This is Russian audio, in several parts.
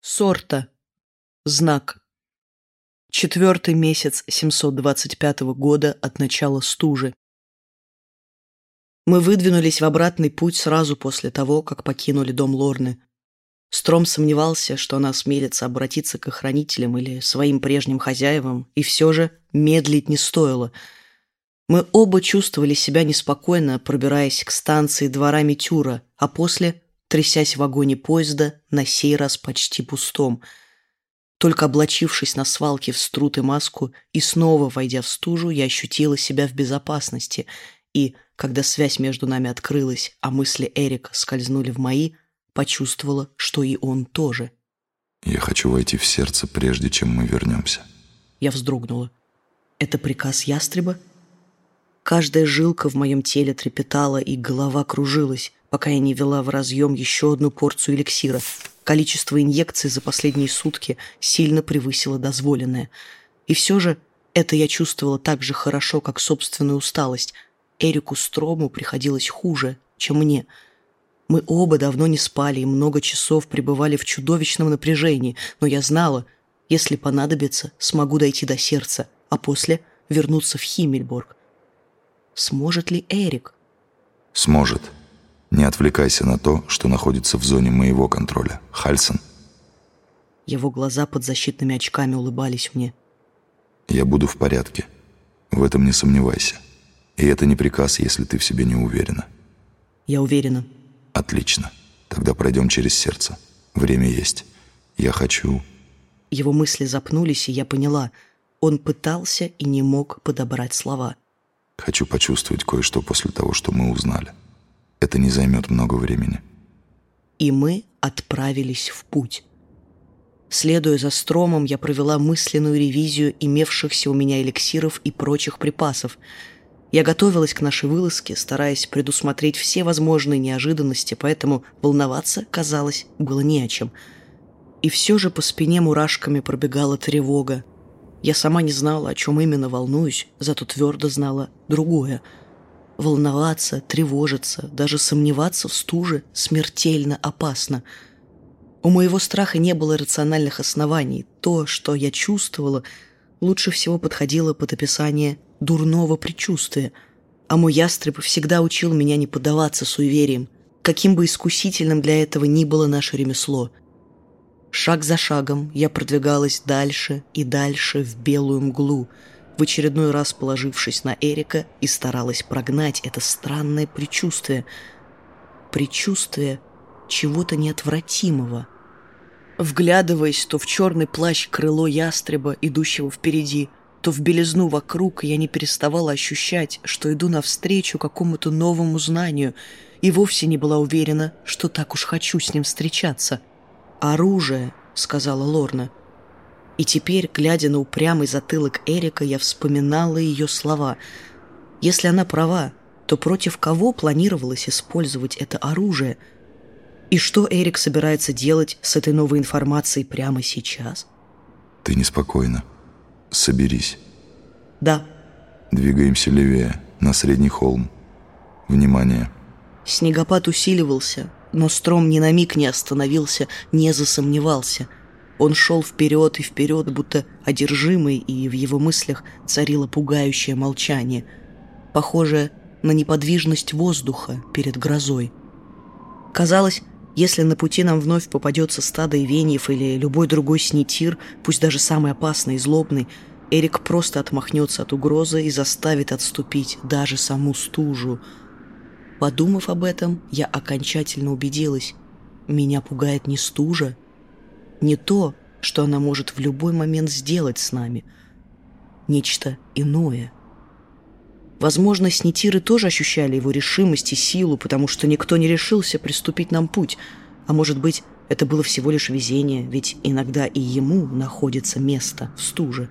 Сорта. Знак. Четвертый месяц 725 года от начала стужи. Мы выдвинулись в обратный путь сразу после того, как покинули дом Лорны. Стром сомневался, что она осмелится обратиться к охранителям или своим прежним хозяевам, и все же медлить не стоило. Мы оба чувствовали себя неспокойно, пробираясь к станции двора Митюра, а после трясясь в вагоне поезда, на сей раз почти пустом. Только облачившись на свалке в струт и маску и снова войдя в стужу, я ощутила себя в безопасности, и, когда связь между нами открылась, а мысли Эрика скользнули в мои, почувствовала, что и он тоже. «Я хочу войти в сердце, прежде чем мы вернемся». Я вздрогнула. «Это приказ ястреба?» Каждая жилка в моем теле трепетала, и голова кружилась пока я не вела в разъем еще одну порцию эликсира. Количество инъекций за последние сутки сильно превысило дозволенное. И все же это я чувствовала так же хорошо, как собственную усталость. Эрику Строму приходилось хуже, чем мне. Мы оба давно не спали и много часов пребывали в чудовищном напряжении, но я знала, если понадобится, смогу дойти до сердца, а после вернуться в Химмельборг. Сможет ли Эрик? Сможет. Не отвлекайся на то, что находится в зоне моего контроля. Хальсон. Его глаза под защитными очками улыбались мне. Я буду в порядке. В этом не сомневайся. И это не приказ, если ты в себе не уверена. Я уверена. Отлично. Тогда пройдем через сердце. Время есть. Я хочу... Его мысли запнулись, и я поняла. Он пытался и не мог подобрать слова. Хочу почувствовать кое-что после того, что мы узнали. Это не займет много времени. И мы отправились в путь. Следуя за стромом, я провела мысленную ревизию имевшихся у меня эликсиров и прочих припасов. Я готовилась к нашей вылазке, стараясь предусмотреть все возможные неожиданности, поэтому волноваться, казалось, было не о чем. И все же по спине мурашками пробегала тревога. Я сама не знала, о чем именно волнуюсь, зато твердо знала другое — Волноваться, тревожиться, даже сомневаться в стуже смертельно опасно. У моего страха не было рациональных оснований. То, что я чувствовала, лучше всего подходило под описание дурного предчувствия. А мой ястреб всегда учил меня не поддаваться суевериям, каким бы искусительным для этого ни было наше ремесло. Шаг за шагом я продвигалась дальше и дальше в белую мглу — в очередной раз положившись на Эрика и старалась прогнать это странное предчувствие. Предчувствие чего-то неотвратимого. Вглядываясь то в черный плащ крыло ястреба, идущего впереди, то в белизну вокруг, я не переставала ощущать, что иду навстречу какому-то новому знанию и вовсе не была уверена, что так уж хочу с ним встречаться. «Оружие», — сказала Лорна, — и теперь, глядя на упрямый затылок Эрика, я вспоминала ее слова. Если она права, то против кого планировалось использовать это оружие? И что Эрик собирается делать с этой новой информацией прямо сейчас? Ты неспокойна. Соберись. Да. Двигаемся левее, на средний холм. Внимание. Снегопад усиливался, но Стром ни на миг не остановился, не засомневался – он шел вперед и вперед, будто одержимый, и в его мыслях царило пугающее молчание, похожее на неподвижность воздуха перед грозой. Казалось, если на пути нам вновь попадется стадо ивеньев или любой другой снитир, пусть даже самый опасный и злобный, Эрик просто отмахнется от угрозы и заставит отступить даже саму стужу. Подумав об этом, я окончательно убедилась. Меня пугает не стужа, не то, что она может в любой момент сделать с нами. Нечто иное. Возможно, снитиры тоже ощущали его решимость и силу, потому что никто не решился приступить нам путь. А может быть, это было всего лишь везение, ведь иногда и ему находится место в стуже.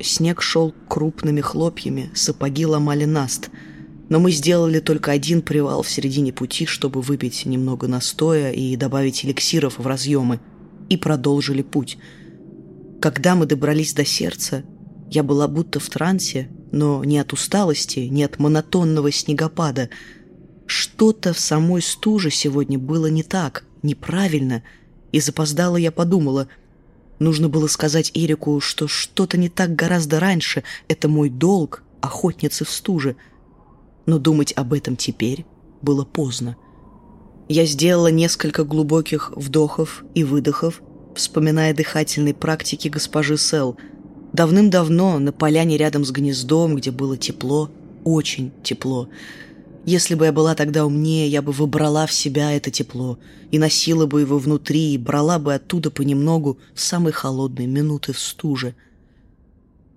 Снег шел крупными хлопьями, сапоги ломали наст. Но мы сделали только один привал в середине пути, чтобы выпить немного настоя и добавить эликсиров в разъемы и продолжили путь. Когда мы добрались до сердца, я была будто в трансе, но не от усталости, не от монотонного снегопада. Что-то в самой стуже сегодня было не так, неправильно, И запоздала я подумала, нужно было сказать Эрику, что что-то не так гораздо раньше, это мой долг, охотницы в стуже. Но думать об этом теперь было поздно. Я сделала несколько глубоких вдохов и выдохов, вспоминая дыхательные практики госпожи Сел. Давным-давно на поляне рядом с гнездом, где было тепло, очень тепло. Если бы я была тогда умнее, я бы выбрала в себя это тепло и носила бы его внутри, и брала бы оттуда понемногу самые холодные минуты в стуже.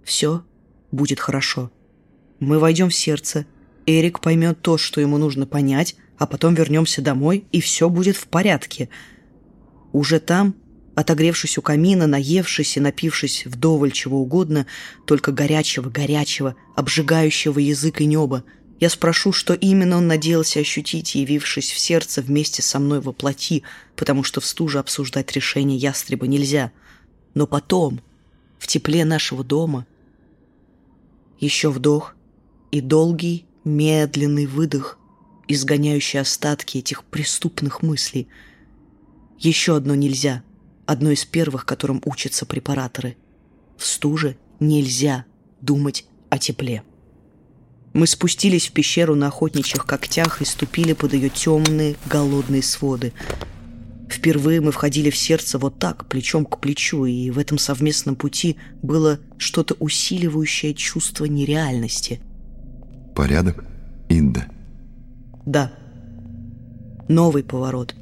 Все будет хорошо. Мы войдем в сердце. Эрик поймет то, что ему нужно понять, а потом вернемся домой, и все будет в порядке. Уже там, отогревшись у камина, наевшись и напившись вдоволь чего угодно, только горячего-горячего, обжигающего язык и небо, я спрошу, что именно он надеялся ощутить, явившись в сердце вместе со мной во плоти, потому что в стуже обсуждать решение ястреба нельзя. Но потом, в тепле нашего дома, еще вдох и долгий, медленный выдох — изгоняющий остатки этих преступных мыслей. Еще одно нельзя, одно из первых, которым учатся препараторы. В стуже нельзя думать о тепле. Мы спустились в пещеру на охотничьих когтях и ступили под ее темные, голодные своды. Впервые мы входили в сердце вот так, плечом к плечу, и в этом совместном пути было что-то усиливающее чувство нереальности. «Порядок, Инда?» Да. Новый поворот.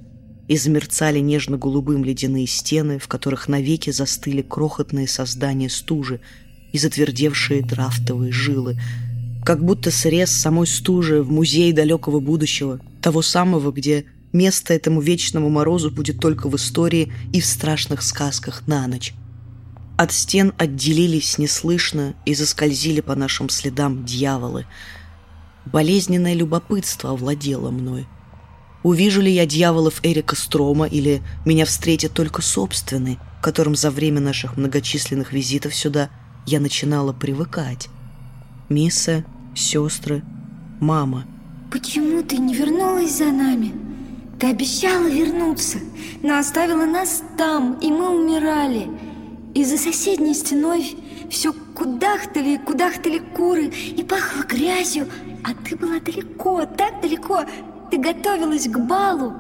И замерцали нежно-голубым ледяные стены, в которых навеки застыли крохотные создания стужи и затвердевшие драфтовые жилы, как будто срез самой стужи в музей далекого будущего, того самого, где место этому вечному морозу будет только в истории и в страшных сказках на ночь. От стен отделились неслышно и заскользили по нашим следам дьяволы — Болезненное любопытство овладело мной. Увижу ли я дьяволов Эрика Строма или меня встретит только собственный, которым за время наших многочисленных визитов сюда я начинала привыкать? Мисса, сестры, мама. Почему ты не вернулась за нами? Ты обещала вернуться, но оставила нас там, и мы умирали. И за соседней стеной все кудахтали, кудахтали куры, и пахло грязью, а ты была далеко, так далеко. Ты готовилась к балу.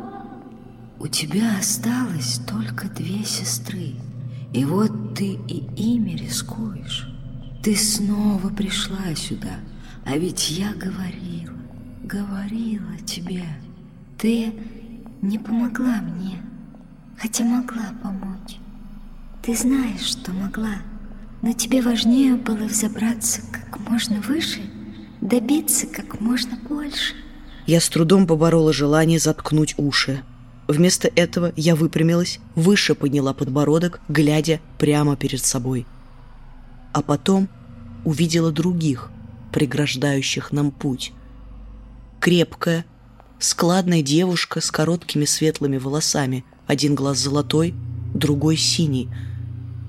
У тебя осталось только две сестры. И вот ты и ими рискуешь. Ты снова пришла сюда. А ведь я говорила, говорила тебе. Ты не помогла мне, хотя могла помочь. Ты знаешь, что могла, но тебе важнее было взобраться как можно выше — добиться как можно больше. Я с трудом поборола желание заткнуть уши. Вместо этого я выпрямилась, выше подняла подбородок, глядя прямо перед собой. А потом увидела других, преграждающих нам путь. Крепкая, складная девушка с короткими светлыми волосами, один глаз золотой, другой синий.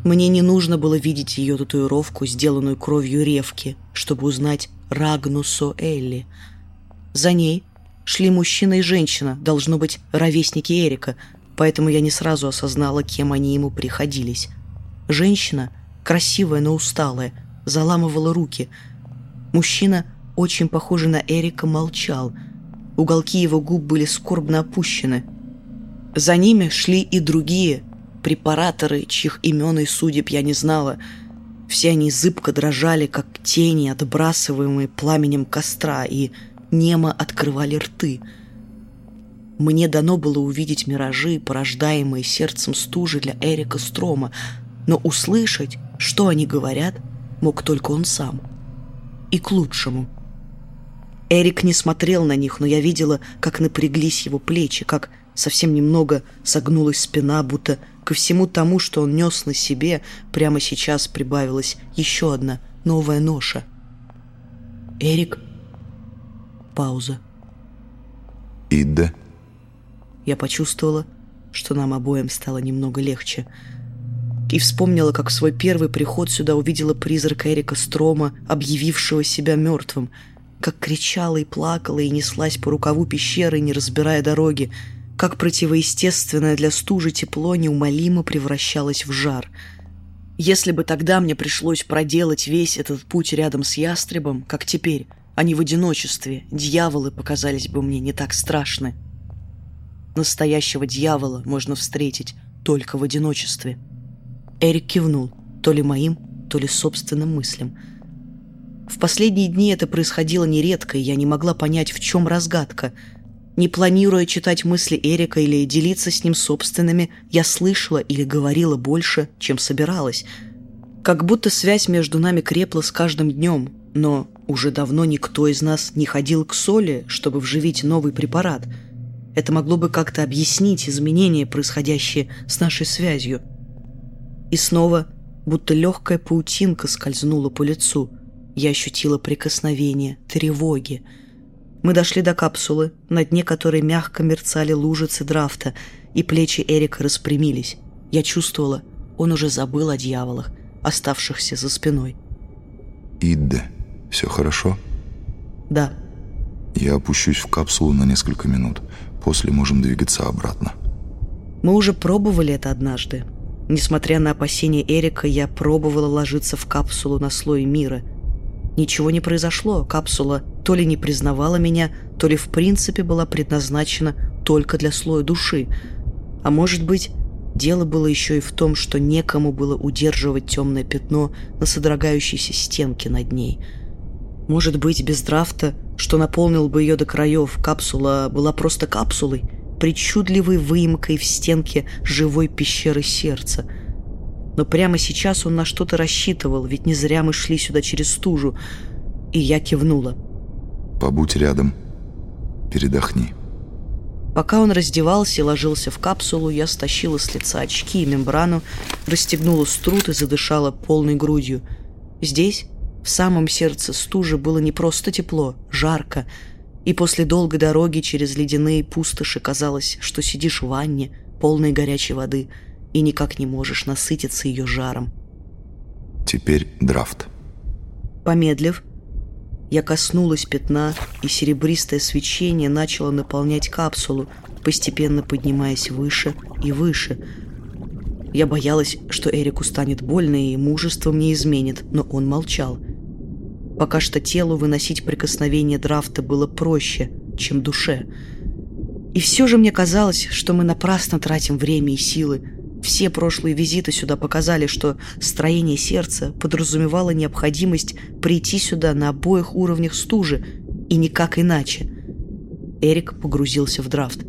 Мне не нужно было видеть ее татуировку, сделанную кровью ревки, чтобы узнать, Рагнусо Элли. За ней шли мужчина и женщина, должно быть, ровесники Эрика, поэтому я не сразу осознала, кем они ему приходились. Женщина, красивая, но усталая, заламывала руки. Мужчина, очень похожий на Эрика, молчал. Уголки его губ были скорбно опущены. За ними шли и другие препараторы, чьих имен и судеб я не знала — все они зыбко дрожали, как тени, отбрасываемые пламенем костра, и немо открывали рты. Мне дано было увидеть миражи, порождаемые сердцем стужи для Эрика Строма, но услышать, что они говорят, мог только он сам. И к лучшему. Эрик не смотрел на них, но я видела, как напряглись его плечи, как совсем немного согнулась спина, будто Ко всему тому, что он нес на себе, прямо сейчас прибавилась еще одна новая ноша. «Эрик?» Пауза. «Идда?» Я почувствовала, что нам обоим стало немного легче. И вспомнила, как в свой первый приход сюда увидела призрак Эрика Строма, объявившего себя мертвым, как кричала и плакала и неслась по рукаву пещеры, не разбирая дороги, как противоестественное для стужи тепло неумолимо превращалось в жар. Если бы тогда мне пришлось проделать весь этот путь рядом с ястребом, как теперь, а не в одиночестве, дьяволы показались бы мне не так страшны. Настоящего дьявола можно встретить только в одиночестве. Эрик кивнул, то ли моим, то ли собственным мыслям. В последние дни это происходило нередко, и я не могла понять, в чем разгадка — не планируя читать мысли Эрика или делиться с ним собственными, я слышала или говорила больше, чем собиралась. Как будто связь между нами крепла с каждым днем, но уже давно никто из нас не ходил к соли, чтобы вживить новый препарат. Это могло бы как-то объяснить изменения, происходящие с нашей связью. И снова, будто легкая паутинка скользнула по лицу, я ощутила прикосновение, тревоги – мы дошли до капсулы, на дне которой мягко мерцали лужицы драфта, и плечи Эрика распрямились. Я чувствовала, он уже забыл о дьяволах, оставшихся за спиной. «Идде, все хорошо?» «Да». «Я опущусь в капсулу на несколько минут. После можем двигаться обратно». Мы уже пробовали это однажды. Несмотря на опасения Эрика, я пробовала ложиться в капсулу на слой мира. Ничего не произошло, капсула то ли не признавала меня, то ли в принципе была предназначена только для слоя души. А может быть, дело было еще и в том, что некому было удерживать темное пятно на содрогающейся стенке над ней. Может быть, без драфта, что наполнил бы ее до краев, капсула была просто капсулой, причудливой выемкой в стенке живой пещеры сердца. Но прямо сейчас он на что-то рассчитывал, ведь не зря мы шли сюда через стужу, и я кивнула. Побудь рядом. Передохни. Пока он раздевался и ложился в капсулу, я стащила с лица очки и мембрану, расстегнула струт и задышала полной грудью. Здесь, в самом сердце стужи, было не просто тепло, жарко. И после долгой дороги через ледяные пустоши казалось, что сидишь в ванне, полной горячей воды, и никак не можешь насытиться ее жаром. Теперь драфт. Помедлив, я коснулась пятна, и серебристое свечение начало наполнять капсулу, постепенно поднимаясь выше и выше. Я боялась, что Эрику станет больно и мужество мне изменит, но он молчал. Пока что телу выносить прикосновение драфта было проще, чем душе. И все же мне казалось, что мы напрасно тратим время и силы, все прошлые визиты сюда показали, что строение сердца подразумевало необходимость прийти сюда на обоих уровнях стужи, и никак иначе. Эрик погрузился в драфт.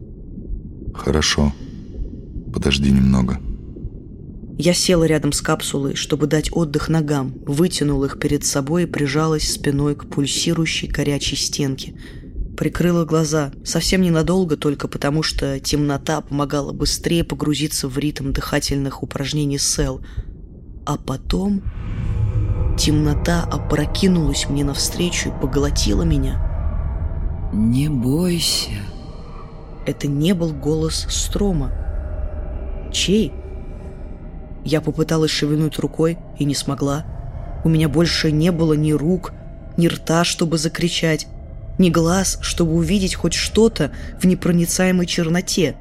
«Хорошо. Подожди немного». Я села рядом с капсулой, чтобы дать отдых ногам, вытянула их перед собой и прижалась спиной к пульсирующей горячей стенке – Прикрыла глаза, совсем ненадолго, только потому что темнота помогала быстрее погрузиться в ритм дыхательных упражнений Сел. А потом темнота опрокинулась мне навстречу и поглотила меня. «Не бойся». Это не был голос Строма. Чей? Я попыталась шевельнуть рукой и не смогла. У меня больше не было ни рук, ни рта, чтобы закричать ни глаз, чтобы увидеть хоть что-то в непроницаемой черноте.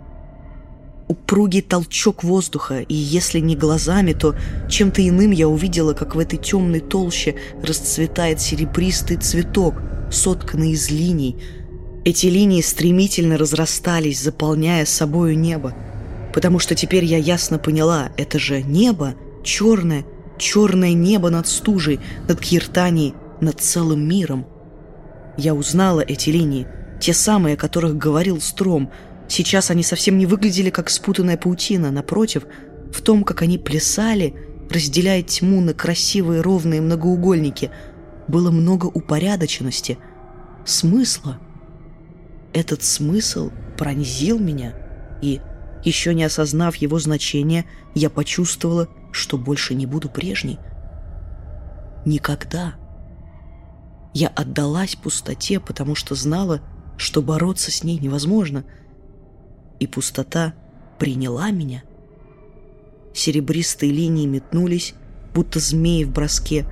Упругий толчок воздуха, и если не глазами, то чем-то иным я увидела, как в этой темной толще расцветает серебристый цветок, сотканный из линий. Эти линии стремительно разрастались, заполняя собою небо. Потому что теперь я ясно поняла, это же небо, черное, черное небо над стужей, над Киртанией, над целым миром. Я узнала эти линии, те самые, о которых говорил Стром. Сейчас они совсем не выглядели как спутанная паутина, напротив, в том, как они плясали, разделяя тьму на красивые ровные многоугольники, было много упорядоченности, смысла. Этот смысл пронзил меня, и, еще не осознав его значения, я почувствовала, что больше не буду прежней. Никогда. Я отдалась пустоте, потому что знала, что бороться с ней невозможно. И пустота приняла меня. Серебристые линии метнулись, будто змеи в броске,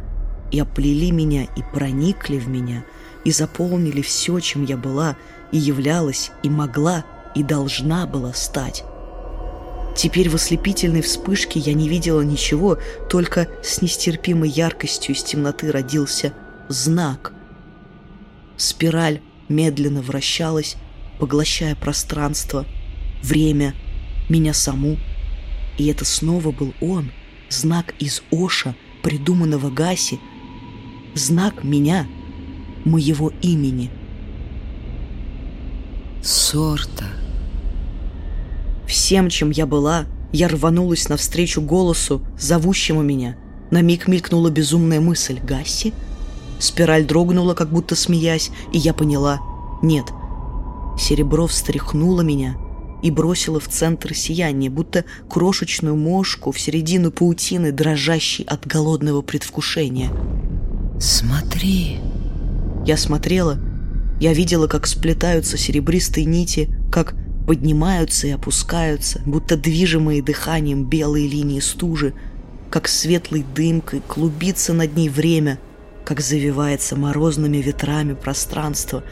и оплели меня, и проникли в меня, и заполнили все, чем я была, и являлась, и могла, и должна была стать. Теперь в ослепительной вспышке я не видела ничего, только с нестерпимой яркостью из темноты родился знак. Спираль медленно вращалась, поглощая пространство, время, меня саму. И это снова был он, знак из Оша, придуманного Гаси, знак меня, моего имени. Сорта. Всем, чем я была, я рванулась навстречу голосу, зовущему меня. На миг мелькнула безумная мысль «Гасси?» Спираль дрогнула, как будто смеясь, и я поняла «Нет». Серебро встряхнуло меня и бросило в центр сияния, будто крошечную мошку в середину паутины, дрожащей от голодного предвкушения. «Смотри!» Я смотрела, я видела, как сплетаются серебристые нити, как поднимаются и опускаются, будто движимые дыханием белые линии стужи, как светлой дымкой клубится над ней время, как завивается морозными ветрами пространство.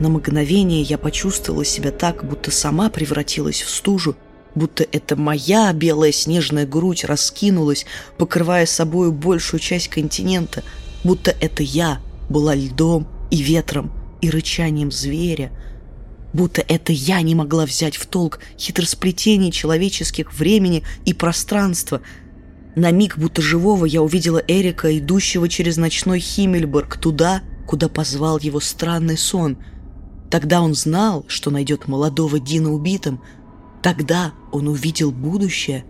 На мгновение я почувствовала себя так, будто сама превратилась в стужу, будто это моя белая снежная грудь раскинулась, покрывая собою большую часть континента, будто это я была льдом и ветром и рычанием зверя — будто это я не могла взять в толк хитросплетение человеческих времени и пространства. На миг, будто живого, я увидела Эрика, идущего через ночной Химмельберг туда, куда позвал его странный сон. Тогда он знал, что найдет молодого Дина убитым. Тогда он увидел будущее.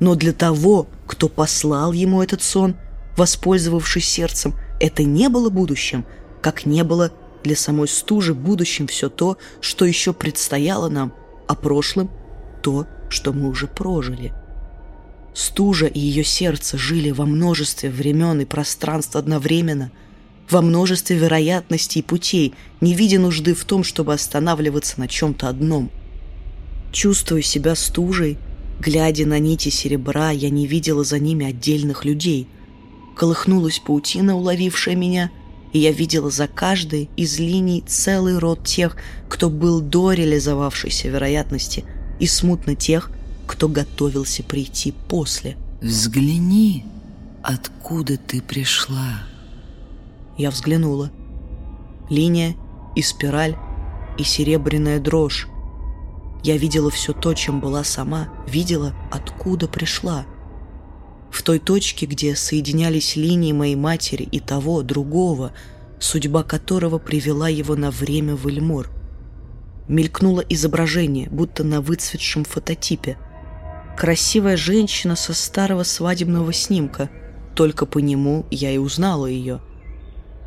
Но для того, кто послал ему этот сон, воспользовавшись сердцем, это не было будущим, как не было для самой стужи будущим все то, что еще предстояло нам, а прошлым — то, что мы уже прожили. Стужа и ее сердце жили во множестве времен и пространств одновременно, во множестве вероятностей и путей, не видя нужды в том, чтобы останавливаться на чем-то одном. Чувствуя себя стужей, глядя на нити серебра, я не видела за ними отдельных людей. Колыхнулась паутина, уловившая меня — и я видела за каждой из линий целый род тех, кто был до реализовавшейся вероятности, и смутно тех, кто готовился прийти после. «Взгляни, откуда ты пришла». Я взглянула. Линия и спираль, и серебряная дрожь. Я видела все то, чем была сама, видела, откуда пришла — в той точке, где соединялись линии моей матери и того, другого, судьба которого привела его на время в Эльмор. Мелькнуло изображение, будто на выцветшем фототипе. Красивая женщина со старого свадебного снимка. Только по нему я и узнала ее.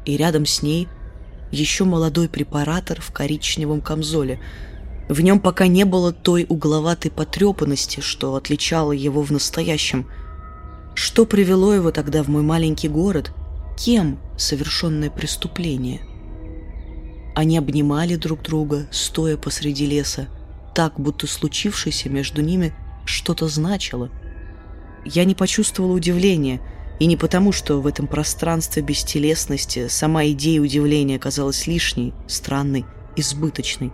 И рядом с ней еще молодой препаратор в коричневом камзоле. В нем пока не было той угловатой потрепанности, что отличало его в настоящем – что привело его тогда в мой маленький город? Кем совершенное преступление? Они обнимали друг друга, стоя посреди леса, так, будто случившееся между ними что-то значило. Я не почувствовала удивления, и не потому, что в этом пространстве бестелесности сама идея удивления казалась лишней, странной, избыточной.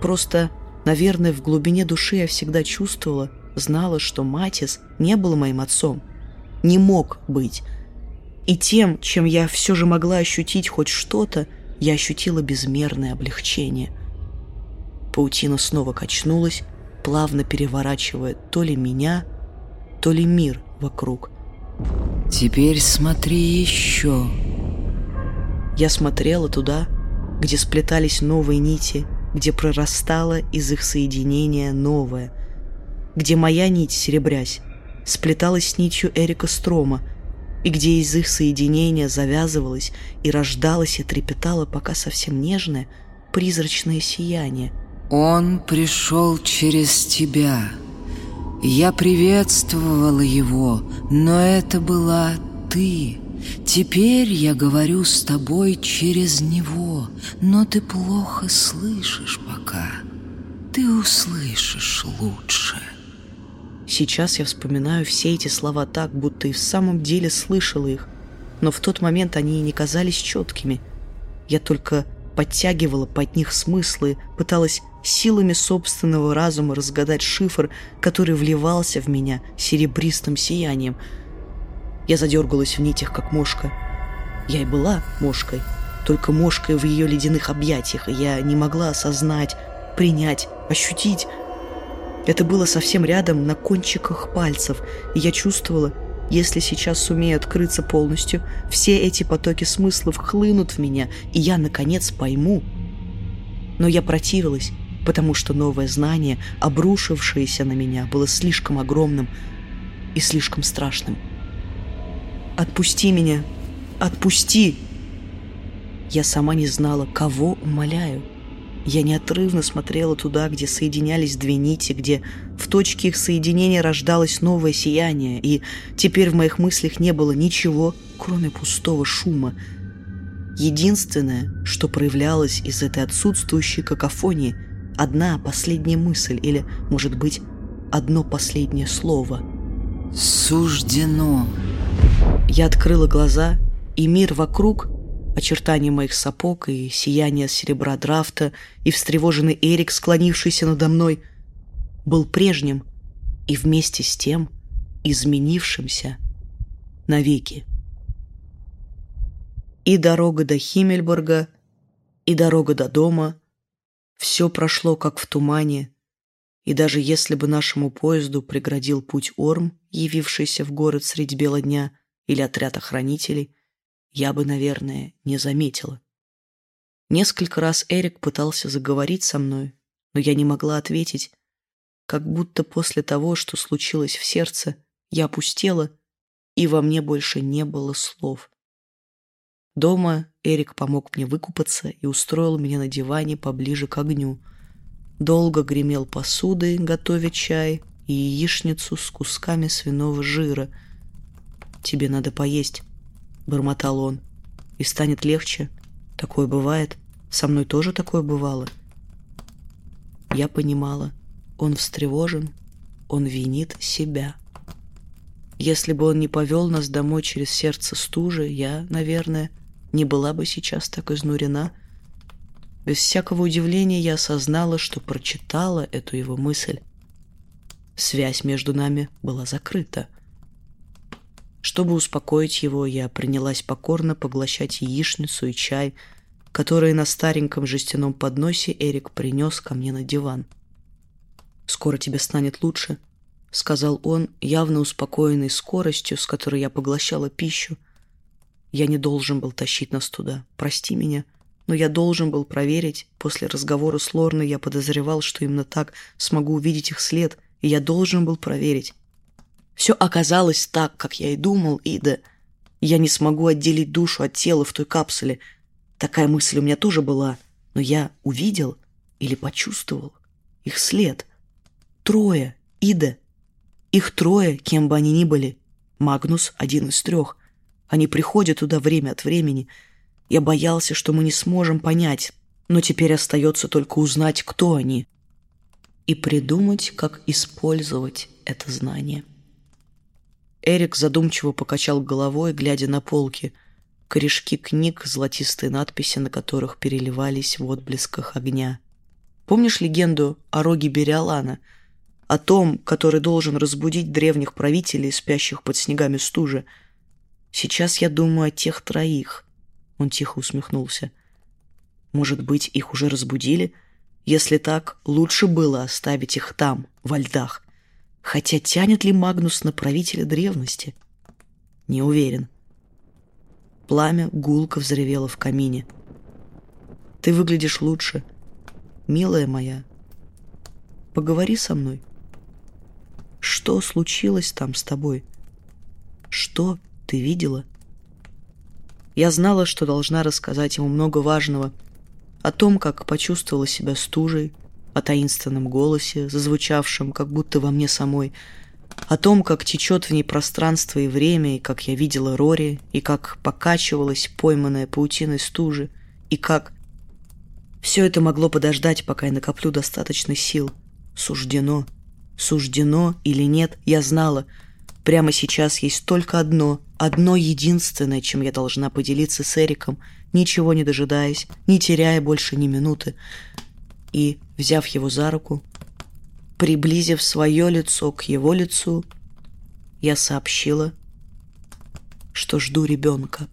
Просто, наверное, в глубине души я всегда чувствовала, знала, что Матис не был моим отцом. Не мог быть. И тем, чем я все же могла ощутить хоть что-то, я ощутила безмерное облегчение. Паутина снова качнулась, плавно переворачивая то ли меня, то ли мир вокруг. «Теперь смотри еще!» Я смотрела туда, где сплетались новые нити, где прорастало из их соединения новое — где моя нить, серебрясь, сплеталась с нитью Эрика Строма, и где из их соединения завязывалось и рождалось и трепетало пока совсем нежное, призрачное сияние. «Он пришел через тебя. Я приветствовала его, но это была ты». Теперь я говорю с тобой через него, но ты плохо слышишь пока. Ты услышишь лучше. Сейчас я вспоминаю все эти слова так, будто и в самом деле слышала их, но в тот момент они не казались четкими. Я только подтягивала под них смыслы, пыталась силами собственного разума разгадать шифр, который вливался в меня серебристым сиянием. Я задергалась в нитях, как мошка. Я и была мошкой, только мошкой в ее ледяных объятиях, и я не могла осознать, принять, ощутить. Это было совсем рядом, на кончиках пальцев, и я чувствовала, если сейчас сумею открыться полностью, все эти потоки смыслов хлынут в меня, и я, наконец, пойму. Но я противилась, потому что новое знание, обрушившееся на меня, было слишком огромным и слишком страшным. «Отпусти меня! Отпусти!» Я сама не знала, кого умоляю. Я неотрывно смотрела туда, где соединялись две нити, где в точке их соединения рождалось новое сияние, и теперь в моих мыслях не было ничего, кроме пустого шума. Единственное, что проявлялось из этой отсутствующей какофонии, одна последняя мысль или, может быть, одно последнее слово. «Суждено». Я открыла глаза, и мир вокруг очертания моих сапог и сияние серебра драфта, и встревоженный Эрик, склонившийся надо мной, был прежним и вместе с тем изменившимся навеки. И дорога до Химмельбурга, и дорога до дома — все прошло как в тумане, и даже если бы нашему поезду преградил путь Орм, явившийся в город средь бела дня, или отряд охранителей, я бы, наверное, не заметила. Несколько раз Эрик пытался заговорить со мной, но я не могла ответить, как будто после того, что случилось в сердце, я опустела, и во мне больше не было слов. Дома Эрик помог мне выкупаться и устроил меня на диване поближе к огню. Долго гремел посудой, готовя чай и яичницу с кусками свиного жира. «Тебе надо поесть», — бормотал он. «И станет легче. Такое бывает. Со мной тоже такое бывало». Я понимала. Он встревожен. Он винит себя. Если бы он не повел нас домой через сердце стужи, я, наверное, не была бы сейчас так изнурена. Без всякого удивления я осознала, что прочитала эту его мысль. Связь между нами была закрыта. Чтобы успокоить его, я принялась покорно поглощать яичницу и чай, которые на стареньком жестяном подносе Эрик принес ко мне на диван. «Скоро тебе станет лучше», — сказал он, явно успокоенный скоростью, с которой я поглощала пищу. «Я не должен был тащить нас туда. Прости меня, но я должен был проверить. После разговора с Лорной я подозревал, что именно так смогу увидеть их след, и я должен был проверить. Все оказалось так, как я и думал, Ида. Я не смогу отделить душу от тела в той капсуле. Такая мысль у меня тоже была. Но я увидел или почувствовал их след. Трое, Ида. Их трое, кем бы они ни были. Магнус — один из трех. Они приходят туда время от времени. Я боялся, что мы не сможем понять, но теперь остается только узнать, кто они, и придумать, как использовать это знание. Эрик задумчиво покачал головой, глядя на полки. Корешки книг, золотистые надписи, на которых переливались в отблесках огня. Помнишь легенду о роге Бериалана? О том, который должен разбудить древних правителей, спящих под снегами стужи? Сейчас я думаю о тех троих. Он тихо усмехнулся. Может быть, их уже разбудили? Если так, лучше было оставить их там, во льдах. Хотя тянет ли Магнус на правителя древности? Не уверен. Пламя гулко взревело в камине. Ты выглядишь лучше, милая моя. Поговори со мной. Что случилось там с тобой? Что ты видела? Я знала, что должна рассказать ему много важного о том, как почувствовала себя стужей, о таинственном голосе, зазвучавшем как будто во мне самой, о том, как течет в ней пространство и время, и как я видела Рори, и как покачивалась пойманная паутиной стужи, и как... Все это могло подождать, пока я накоплю достаточно сил. Суждено. Суждено или нет, я знала. Прямо сейчас есть только одно, одно единственное, чем я должна поделиться с Эриком, ничего не дожидаясь, не теряя больше ни минуты. И Взяв его за руку, приблизив свое лицо к его лицу, я сообщила, что жду ребенка.